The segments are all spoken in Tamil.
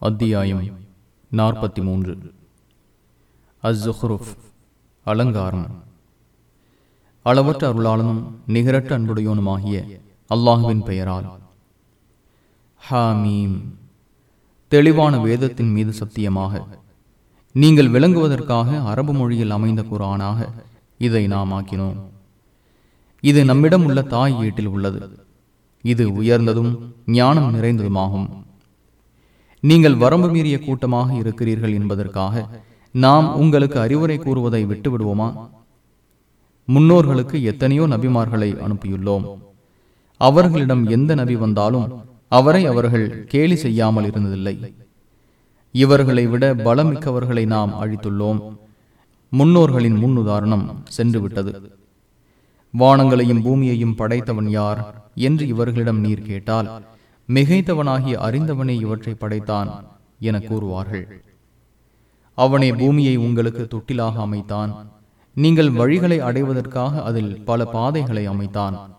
அத்தியாயம் நாற்பத்தி மூன்று அஸ்ஸுஹ்ருஃப் அலங்காரம். அளவற்ற அருளாளனும் நிகரற்ற அன்புடையோனுமாகிய அல்லாஹுவின் பெயரால். ஹாமீம். தெளிவான வேதத்தின் மீது சத்தியமாக நீங்கள் விளங்குவதற்காக அரபு மொழியில் அமைந்த குரானாக இதை நாம் ஆக்கினோம். இது நம்மிடம் உள்ள தாய் வீட்டில் உள்ளது. இது உயர்ந்ததும் ஞானம் நிறைந்ததுமாகும். நீங்கள் வரம்பு மீறிய கூட்டமாக இருக்கிறீர்கள் என்பதற்காக நாம் உங்களுக்கு அறிவுரை கூறுவதை விட்டுவிடுவோமா? முன்னோர்களுக்கு எத்தனையோ நபிமார்களை அனுப்பியுள்ளோம். அவர்களிடம் எந்த நபி வந்தாலும் அவரை அவர்கள் கேலி செய்யாமல் இருந்ததில்லை. இவர்களை விட பலமிக்கவர்களை நாம் அழித்துள்ளோம். முன்னோர்களின் முன்னுதாரணம் சென்று வானங்களையும் பூமியையும் படைத்தவன் யார் என்று இவர்களிடம் நீர் கேட்டால் மிகைத்தவனாகிய அறிந்தவனே இவற்றை படைத்தான் என கூறுவார்கள். அவனே பூமியை உங்களுக்கு தொட்டிலாக அமைத்தான். நீங்கள் வழிகளை அடைவதற்காக அதில் பல பாதைகளை அமைத்தான்.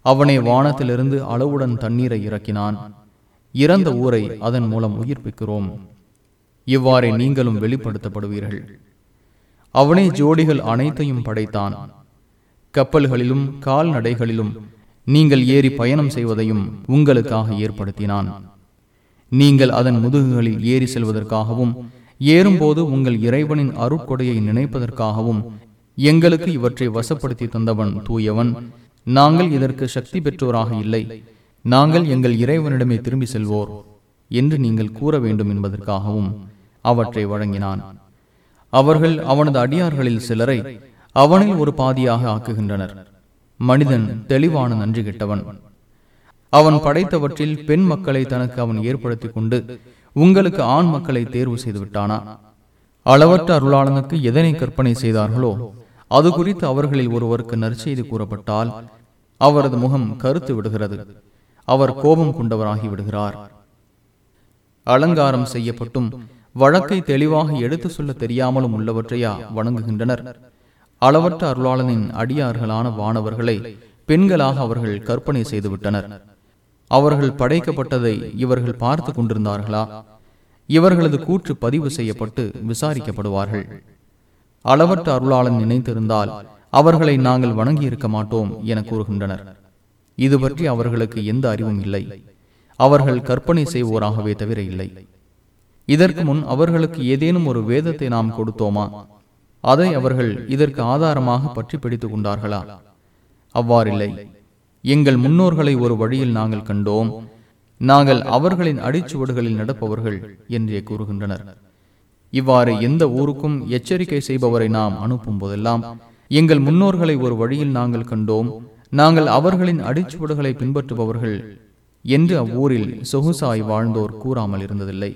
அவனே வானத்திலிருந்து அளவுடன் தண்ணீரை இறக்கினான். இறந்த ஊரை அதன் மூலம் உயிர்ப்பிக்கிறோம். இவ்வாறே நீங்களும் வெளிப்படுத்தப்படுவீர்கள். அவனே ஜோடிகள் அனைத்தையும் படைத்தான். கப்பல்களிலும் கால்நடைகளிலும் நீங்கள் ஏறி பயணம் செய்வதையும் உங்களுக்காக ஏற்படுத்தினான். நீங்கள் அதன் முதுகுகளில் ஏறி செல்வதற்காகவும் ஏறும்போது உங்கள் இறைவனின் அருட்கொடையை நினைப்பதற்காகவும் எங்களுக்கு இவற்றை வசப்படுத்தி தந்தவன் தூயவன். நாங்கள் இதற்கு சக்தி பெற்றோராக இல்லை. நாங்கள் எங்கள் இறைவனிடமே திரும்பி செல்வோர் என்று நீங்கள் கூற வேண்டும் என்பதற்காகவும் அவற்றை வழங்கினான். அவர்கள் அவனது அடியார்களில் சிலரை அவனில் ஒரு பாதியாக ஆக்குகின்றனர். மனிதன் தெளிவான நன்றி கெட்டவன். அவன் படைத்தவற்றில் பெண் மக்களை தனக்கு அவன் ஏற்படுத்தி கொண்டு உங்களுக்கு ஆண் மக்களை தேர்வு செய்து விட்டானா? அளவற்ற அருளாளனுக்கு எதனை கற்பனை செய்தார்களோ அது குறித்து அவர்களில் ஒருவருக்கு நற்செய்தி கூறப்பட்டால் அவரது முகம் கருத்து விடுகிறது. அவர் கோபம் கொண்டவராகி விடுகிறார். அலங்காரம் செய்யப்பட்டும் வழக்கை தெளிவாக எடுத்து சொல்ல தெரியாமலும் உள்ளவற்றையா வணங்குகின்றனர். அளவற்ற அருளாளனின் அடியார்களான வானவர்களை பெண்களாக அவர்கள் கற்பனை செய்துவிட்டனர். அவர்கள் படைக்கப்பட்டதை இவர்கள் பார்த்து கொண்டிருந்தார்களா? இவர்களது கூற்று பதிவு செய்யப்பட்டு விசாரிக்கப்படுவார்கள். அளவற்ற அருளாளன் நினைத்திருந்தால் அவர்களை நாங்கள் வணங்கி இருக்க மாட்டோம் என கூறுகின்றனர். இது பற்றி அவர்களுக்கு எந்த அறிவும் இல்லை. அவர்கள் கற்பனை செய்வோராகவே தவிர இல்லை. இதற்கு முன் அவர்களுக்கு ஏதேனும் ஒரு வேதத்தை நாம் கொடுத்தோமா? அதை அவர்கள் இதற்கு ஆதாரமாக பற்றி பிடித்துக் கொண்டார்களா அவ்வாறில்லை. எங்கள் முன்னோர்களை ஒரு வழியில் நாங்கள் கண்டோம். நாங்கள் அவர்களின் அடிச்சுவடுகளில் நடப்பவர்கள் என்றே கூறுகின்றனர். இவ்வாறு எந்த ஊருக்கும் எச்சரிக்கை செய்பவரை நாம் அனுப்பும் போதெல்லாம் எங்கள் முன்னோர்களை ஒரு வழியில் நாங்கள் கண்டோம். நாங்கள் அவர்களின் அடிச்சுவடுகளை பின்பற்றுபவர்கள் என்று அவ்வூரில் சொகுசாய் வாழ்ந்தோர் கூறாமல் இருந்ததில்லை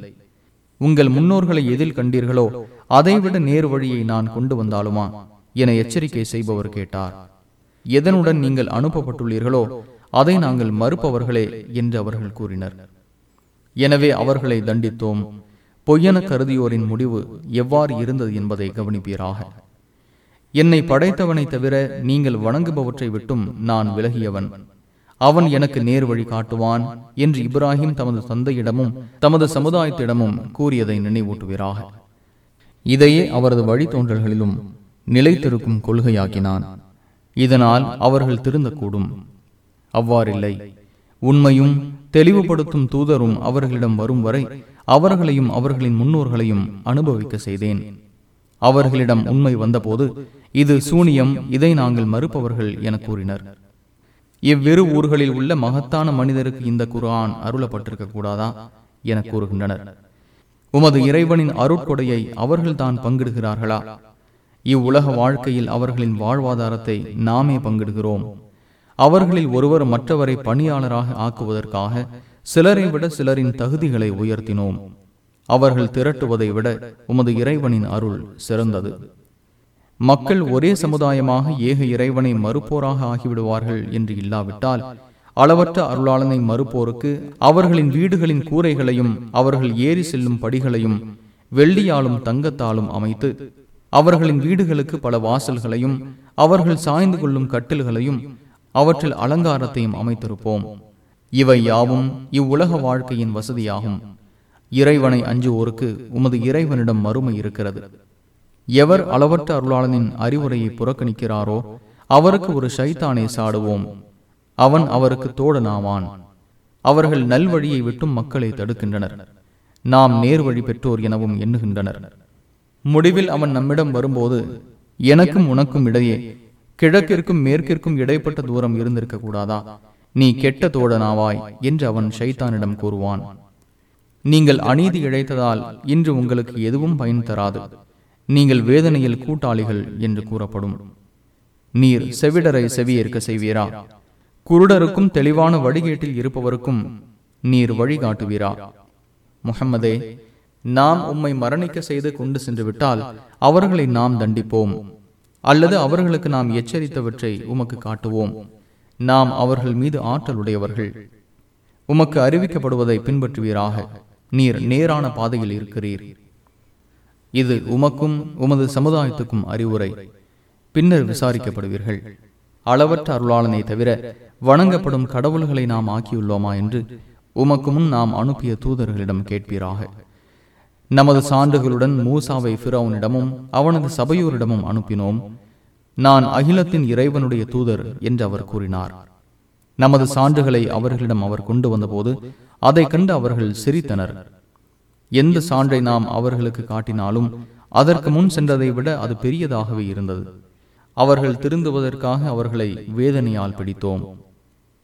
உங்கள் முன்னோர்களை எதில் கண்டீர்களோ அதைவிட நேர் வழியை நான் கொண்டு வந்தாலுமா? என எச்சரிக்கை செய்பவர் கேட்டார். எதனுடன் நீங்கள் அனுப்பப்பட்டுள்ளீர்களோ அதை நாங்கள் மறுப்பவர்களே என்று அவர்கள் கூறினர். எனவே அவர்களை தண்டித்தோம். பொய்யென கருதியோரின் முடிவு எவ்வாறு இருந்தது என்பதை கவனிப்பீராக. என்னை படைத்தவனை தவிர நீங்கள் வணங்குபவற்றை விட்டும் நான் விலகியவன். அவன் எனக்கு நேர் வழி காட்டுவான் என்று இப்ராஹிம் தமது தந்தையிடமும் தமது சமுதாயத்திடமும் கூறியதை நினைவூட்டுவீராக. இதையே அவரது வழித்தோன்றல்களிலும் நிலைத்திருக்கும் கொள்கையாக்கினான். இதனால் அவர்கள் திருந்தக்கூடும். அவ்வாறில்லை. உண்மையும் தெளிவுபடுத்தும் தூதரும் அவர்களிடம் வரும் வரை அவர்களையும் அவர்களின் முன்னோர்களையும் அனுபவிக்க செய்தேன். அவர்களிடம் உண்மை வந்தபோது இது சூனியம் இதை நாங்கள் மறுப்பவர்கள் என கூறினர். இவ்விரு ஊர்களில் உள்ள மகத்தான மனிதருக்கு இந்த குரான் அருளப்பட்டிருக்க கூடாதா? என கூறுகின்றனர். உமது இறைவனின் அருட்கொடையை அவர்கள் தான் பங்கிடுகிறார்களா? இவ்வுலக வாழ்க்கையில் அவர்களின் வாழ்வாதாரத்தை நாமே பங்கிடுகிறோம். அவர்களில் ஒருவர் மற்றவரை பணியாளராக ஆக்குவதற்காக சிலரை விட சிலரின் தகுதிகளை உயர்த்தினோம். அவர்கள் திரட்டுவதை விட உமது இறைவனின் அருள் சிறந்தது. மக்கள் ஒரே சமுதாயமாக ஏக இறைவனை மறுப்போராக ஆகிவிடுவார்கள் என்று இல்லாவிட்டால் அளவற்ற அருளாளனை மறுப்போருக்கு அவர்களின் வீடுகளின் கூரைகளையும் அவர்கள் ஏறி செல்லும் படிகளையும் வெள்ளியாலும் தங்கத்தாலும் அமைத்து அவர்களின் வீடுகளுக்கு பல வாசல்களையும் அவர்கள் சாய்ந்து கொள்ளும் கட்டில்களையும் அவற்றில் அலங்காரத்தையும் அமைத்திருப்போம். இவை யாவும் இவ்வுலக வாழ்க்கையின் வசதியாகும். இறைவனை அஞ்சுவோருக்கு உமது இறைவனிடம் மறுமை இருக்கிறது. எவர் அளவற்ற அருளாளனின் அறிவுரையை புறக்கணிக்கிறாரோ அவருக்கு ஒரு ஷைத்தானை சாடுவோம். அவன் அவருக்கு தோழனாவான் அவர்கள் நல்வழியை விட்டும் மக்களை தடுக்கின்றனர். நாம் நேர்வழி பெற்றோர் எனவும் எண்ணுகின்றனர். முடிவில் அவன் நம்மிடம் வரும்போது எனக்கும் உனக்கும் இடையே கிழக்கிற்கும் மேற்கிற்கும் இடைப்பட்ட தூரம் இருந்திருக்க கூடாதா? நீ கெட்ட தோழனாவாய் என்று அவன் ஷைத்தானிடம் கூறுவான். நீங்கள் அநீதி இழைத்ததால் இன்று உங்களுக்கு எதுவும் பயன் தராது. நீங்கள் வேதனையில் கூட்டாளிகள் என்று கூறப்படும். நீர் செவிடரை செவியேற்க செய்வீரா? குருடருக்கும் தெளிவான வழிகேட்டில் இருப்பவருக்கும் நீர் வழிகாட்டுவீரா? முகம்மதே நாம் உம்மை மரணிக்க செய்து கொண்டு சென்று விட்டால் அவர்களை நாம் தண்டிப்போம். அல்லது அவர்களுக்கு நாம் எச்சரித்தவற்றை உமக்கு காட்டுவோம். நாம் அவர்கள் மீது ஆற்றலுடையவர்கள் உமக்கு அறிவிக்கப்படுவதை பின்பற்றுவீராக. நீர் நேரான பாதையில் இருக்கிறீர். இது உமக்கும் உமது சமுதாயத்துக்கும் அறிவுரை. பின்னர் விசாரிக்கப்படுவீர்கள். அளவற்ற அருளாளனை தவிர வணங்கப்படும் கடவுள்களை நாம் ஆக்கியுள்ளோமா என்று உமக்கு முன் நாம் அனுப்பிய தூதர்களிடம் கேட்பீராக. நமது சான்றுகளுடன் மூசாவை பிறவனிடமும் அவனது சபையோரிடமும் அனுப்பினோம். நான் அகிலத்தின் இறைவனுடைய தூதர் என்று அவர் கூறினார். நமது சான்றுகளை அவர்களிடம் அவர் கொண்டு வந்தபோது அதை கண்டு அவர்கள் சிரித்தனர். எந்த சான்றை நாம் அவர்களுக்கு காட்டினாலும் அதற்கு முன் சென்றதை விட அது பெரியதாகவே இருந்தது. அவர்கள் திருந்துவதற்காக அவர்களை வேதனையால் பிடித்தோம்.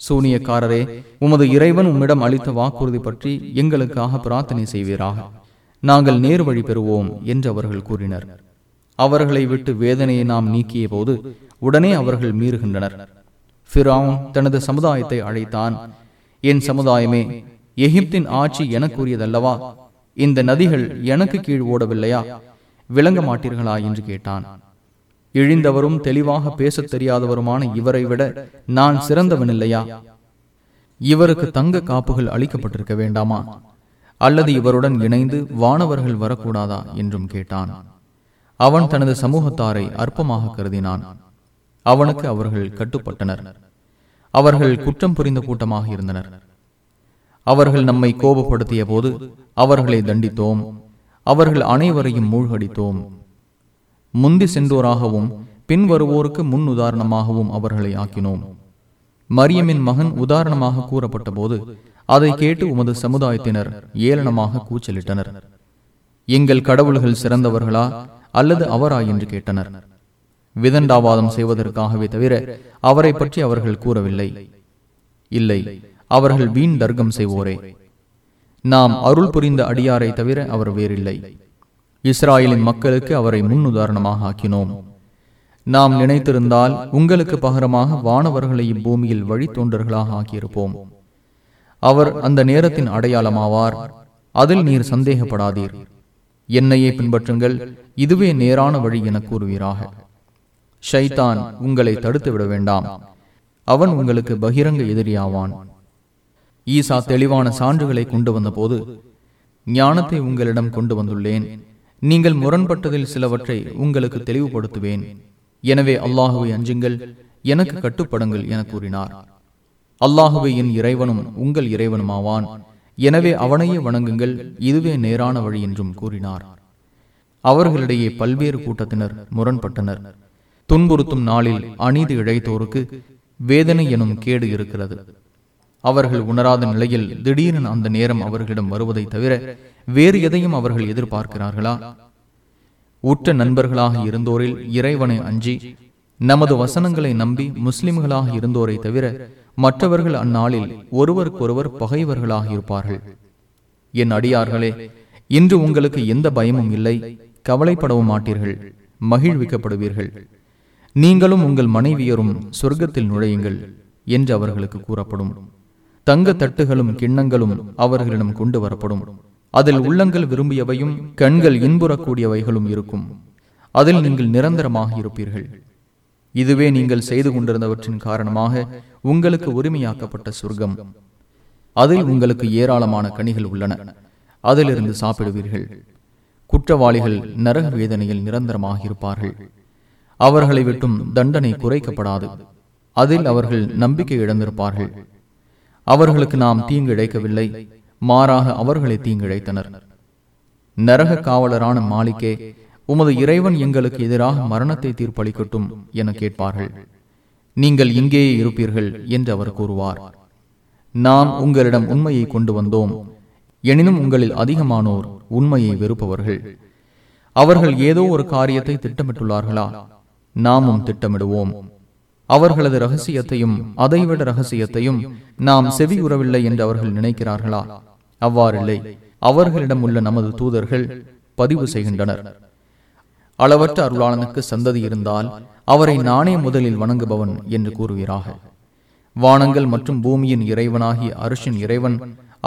சூனியக்காரரே உமது இறைவன் உம்மிடம் அளித்த வாக்குறுதி பற்றி எங்களுக்காக பிரார்த்தனை செய்வீராக. நாங்கள் நேர் வழி பெறுவோம் என்று அவர்கள் கூறினர். அவர்களை விட்டு வேதனையை நாம் நீக்கிய போது உடனே அவர்கள் மீறுகின்றனர். ஃபிரவுன் தனது சமுதாயத்தை அழைத்தான். என் சமுதாயமே எகிப்தின் ஆட்சி எனக்குரியதல்லவா இந்த நதிகள் எனக்கு கீழ் ஓடவில்லையா? விளங்க மாட்டீர்களா என்று கேட்டான். இழிந்தவரும் தெளிவாக பேசத் தெரியாதவருமான இவரை விட நான் சிறந்தவன் இல்லையா இவருக்கு தங்க காப்புகள் அளிக்கப்பட்டிருக்க வேண்டாமா? அல்லது இவருடன் இணைந்து வானவர்கள் வரக்கூடாதா? என்றும் கேட்டான். அவன் தனது சமூகத்தாரை அற்பமாக கருதினான். அவனுக்கு அவர்கள் கட்டுப்பட்டனர். அவர்கள் குற்றம் புரிந்த கூட்டமாக இருந்தனர். அவர்கள் நம்மை கோபப்படுத்திய போது அவர்களை தண்டித்தோம். அவர்கள் அனைவரையும் மூழ்கடித்தோம். முந்தி சென்றோராகவும் பின் வருவோருக்கு முன் உதாரணமாகவும் அவர்களை ஆக்கினோம். மரியமின் மகன் உதாரணமாக கூறப்பட்ட போது அதை கேட்டு உமது சமுதாயத்தினர் ஏளனமாக கூச்சலிட்டனர். எங்கள் கடவுள்கள் சிறந்தவர்களா அல்லது அவரா என்று கேட்டனர். விதண்டாவாதம் செய்வதற்காகவே தவிர அவரை பற்றி அவர்கள் கூறவில்லை. இல்லை. அவர்கள் வீண் தர்க்கம் செய்வோரே. நாம் அருள் புரிந்த அடியாரை தவிர அவர் வேறில்லை. இஸ்ராயலின் மக்களுக்கு அவரை முன் உதாரணமாக ஆக்கினோம். நாம் நினைத்திருந்தால் உங்களுக்கு பகரமாக வானவர்களை இப்பூமியில் வழித்தோன்றர்களாக ஆக்கியிருப்போம். அவர் அந்த நேரத்தின் அடையாளமாவார். அதில் நீர் சந்தேகப்படாதீர். என்னையே பின்பற்றுங்கள். இதுவே நேரான வழி என கூறுவீராக. ஷைத்தான் உங்களை தடுத்து விட வேண்டாம். அவன் உங்களுக்கு பகிரங்க எதிரியாவான். ஈசா தெளிவான சான்றுகளை கொண்டு வந்தபோது ஞானத்தை உங்களிடம் கொண்டு வந்துள்ளேன். நீங்கள் முரண்பட்டதில் சிலவற்றை உங்களுக்கு தெளிவுபடுத்துவேன். எனவே அல்லாஹுவை அஞ்சுங்கள் எனக்கு கட்டுப்படுங்கள் என கூறினார். அல்லாஹுவை என் இறைவனும் உங்கள் இறைவனுமாவான். எனவே அவனையே வணங்குங்கள் இதுவே நேரான வழி என்றும் கூறினார். அவர்களிடையே பல்வேறு கூட்டத்தினர் முரண்பட்டனர். துன்புறுத்தும் நாளில் அநீதி இழைத்தோருக்கு வேதனை எனும் கேடு இருக்கிறது. அவர்கள் உணராத நிலையில் திடீரென அந்த நேரம் அவர்களிடம் வருவதை தவிர வேறு எதையும் அவர்கள் எதிர்பார்க்கிறார்களா? உற்ற நண்பர்களாக இருந்தோரில் இறைவனை அஞ்சி நமது வசனங்களை நம்பி முஸ்லிம்களாக இருந்தோரை தவிர மற்றவர்கள் அந்நாளில் ஒருவருக்கொருவர் பகைவர்களாக இருப்பார்கள். என் அடியார்களே இன்று உங்களுக்கு எந்த பயமும் இல்லை கவலைப்படவும் மாட்டீர்கள் மகிழ்விக்கப்படுவீர்கள். நீங்களும் உங்கள் மனைவியரும் சொர்க்கத்தில் நுழையுங்கள் என்று அவர்களுக்கு கூறப்படும். தங்க தட்டுகளும் கிண்ணங்களும் அவர்களிடம் கொண்டு வரப்படும். அதில் உள்ளங்கள் விரும்பியவையும் கண்கள் இன்புறக்கூடியவைகளும் இருக்கும். அதில் நீங்கள் நிரந்தரமாக இருப்பீர்கள். இதுவே நீங்கள் செய்து கொண்டிருந்தவற்றின் காரணமாக உங்களுக்கு உரிமையாக்கப்பட்ட சொர்க்கம். அதில் உங்களுக்கு ஏராளமான கனிகள் உள்ளன. அதிலிருந்து சாப்பிடுவீர்கள். குற்றவாளிகள் நரக வேதனையில் நிரந்தரமாக இருப்பார்கள். அவர்களை விட்டும் தண்டனை குறைக்கப்படாது. அதில் அவர்கள் நம்பிக்கை இழந்திருப்பார்கள். அவர்களுக்கு நாம் தீங்கிழைக்கவில்லை. மாறாக அவர்களை தீங்கிழைத்தனர். நரக காவலரான மாலிக்கே உமது இறைவன் எங்களுக்கு எதிராக மரணத்தை தீர்ப்பளிக்கட்டும் என கேட்பார்கள். நீங்கள் இங்கேயே இருப்பீர்கள் என்று அவர் கூறுவார். நாம் உங்களிடம் உண்மையை கொண்டு வந்தோம். எனினும் உங்களில் அதிகமானோர் உண்மையை வெறுப்பவர்கள். அவர்கள் ஏதோ ஒரு காரியத்தை திட்டமிட்டுள்ளார்களா? நாமும் திட்டமிடுவோம். அவர்களது ரகசியத்தையும் அதைவிட ரகசியத்தையும் நாம் செவி உறவில்லை என்று அவர்கள் நினைக்கிறார்களா? அவ்வாறில்லை. அவர்களிடம் உள்ள நமது தூதர்கள் பதிவு செய்கின்றனர். அளவற்ற அருளாளனுக்கு சந்ததி இருந்தால் அவரை நானே முதலில் வணங்குபவன் என்று கூறுவீராக. வானங்கள் மற்றும் பூமியின் இறைவனாகிய அரசின் இறைவன்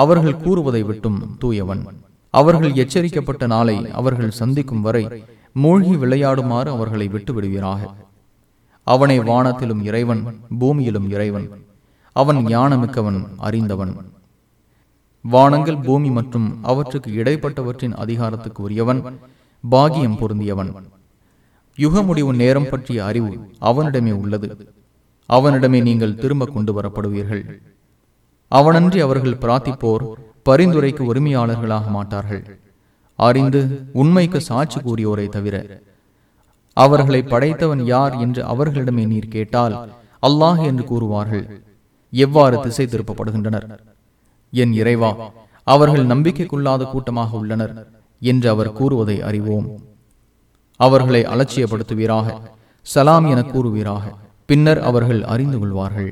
அவர்கள் கூறுவதை விட்டும் தூயவன். அவர்கள் எச்சரிக்கப்பட்ட நாளை அவர்கள் சந்திக்கும் வரை மூழ்கி விளையாடுமாறு அவர்களை விட்டு விடுவீராக அவனை வானத்திலும் இறைவன் பூமியிலும் இறைவன். அவன் ஞானமிக்கவன் அறிந்தவன். வானங்கள் பூமி மற்றும் அவற்றுக்கு இடைப்பட்டவற்றின் அதிகாரத்துக்கு உரியவன் பாகியம் பொருந்தியவன். யுக முடிவு நேரம் பற்றிய அறிவு அவனிடமே உள்ளது. அவனிடமே நீங்கள் திரும்ப கொண்டு வரப்படுவீர்கள். அவனன்றி அவர்கள் பிரார்த்திப்போர் பரிந்துரைக்கு உரிமையாளர்களாக மாட்டார்கள். அறிந்து உண்மைக்கு சாட்சி கூறியோரை தவிர அவர்களை படைத்தவன் யார் என்று அவர்களிடமே நீர் கேட்டால் அல்லாஹ் என்று கூறுவார்கள். எவ்வாறு திசை திருப்பப்படுகின்றனர்? என் இறைவா அவர்கள் நம்பிக்கைக்குள்ளாத கூட்டமாக உள்ளனர் என்று அவர் கூறுவதை அறிவோம். அவர்களை அலட்சியப்படுத்துவீராக சலாம் என கூறுவீராக பின்னர் அவர்கள் அறிந்து கொள்வார்கள்.